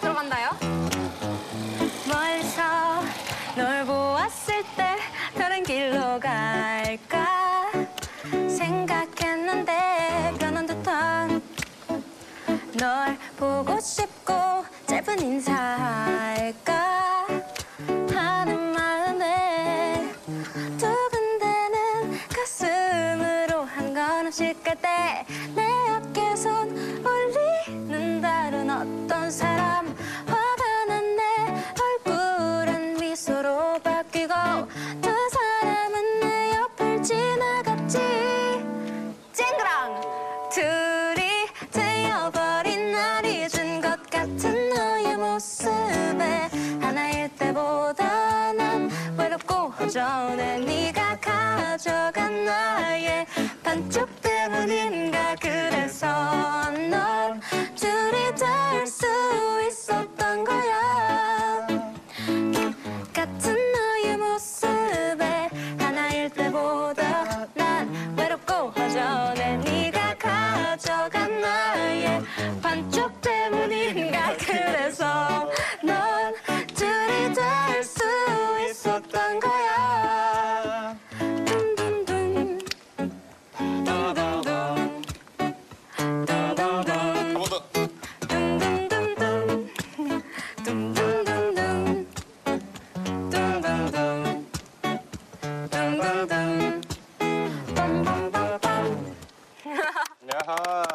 들어간다요? 멀리서 널 보았을 때 다른 길로 갈까 생각했는데 변한 듯한 널 보고 싶고 짧은 인사 한 걸음씩 갈때내 어깨 손 올리는 다른 어떤 사람. 화가 난 내 얼굴은 미소로 바뀌고 두 사람은 내 옆을 지나갔지. 쨍그랑! 둘이 되어버린 날 잊은 것 같은 너의 모습에 하나일 때보다 난 외롭고 허전해. 네가 가져간 나의 반쪽 아닌가 그래서 널 둘이 다 할 수 있었던 거야. 같은 너의 모습에 하나일 때보다 난 외롭고 허전해. 네가 가져간 나의 반쪽 때문인가 그래서 널 둘이 다 할 수 있었던 거야. Aha.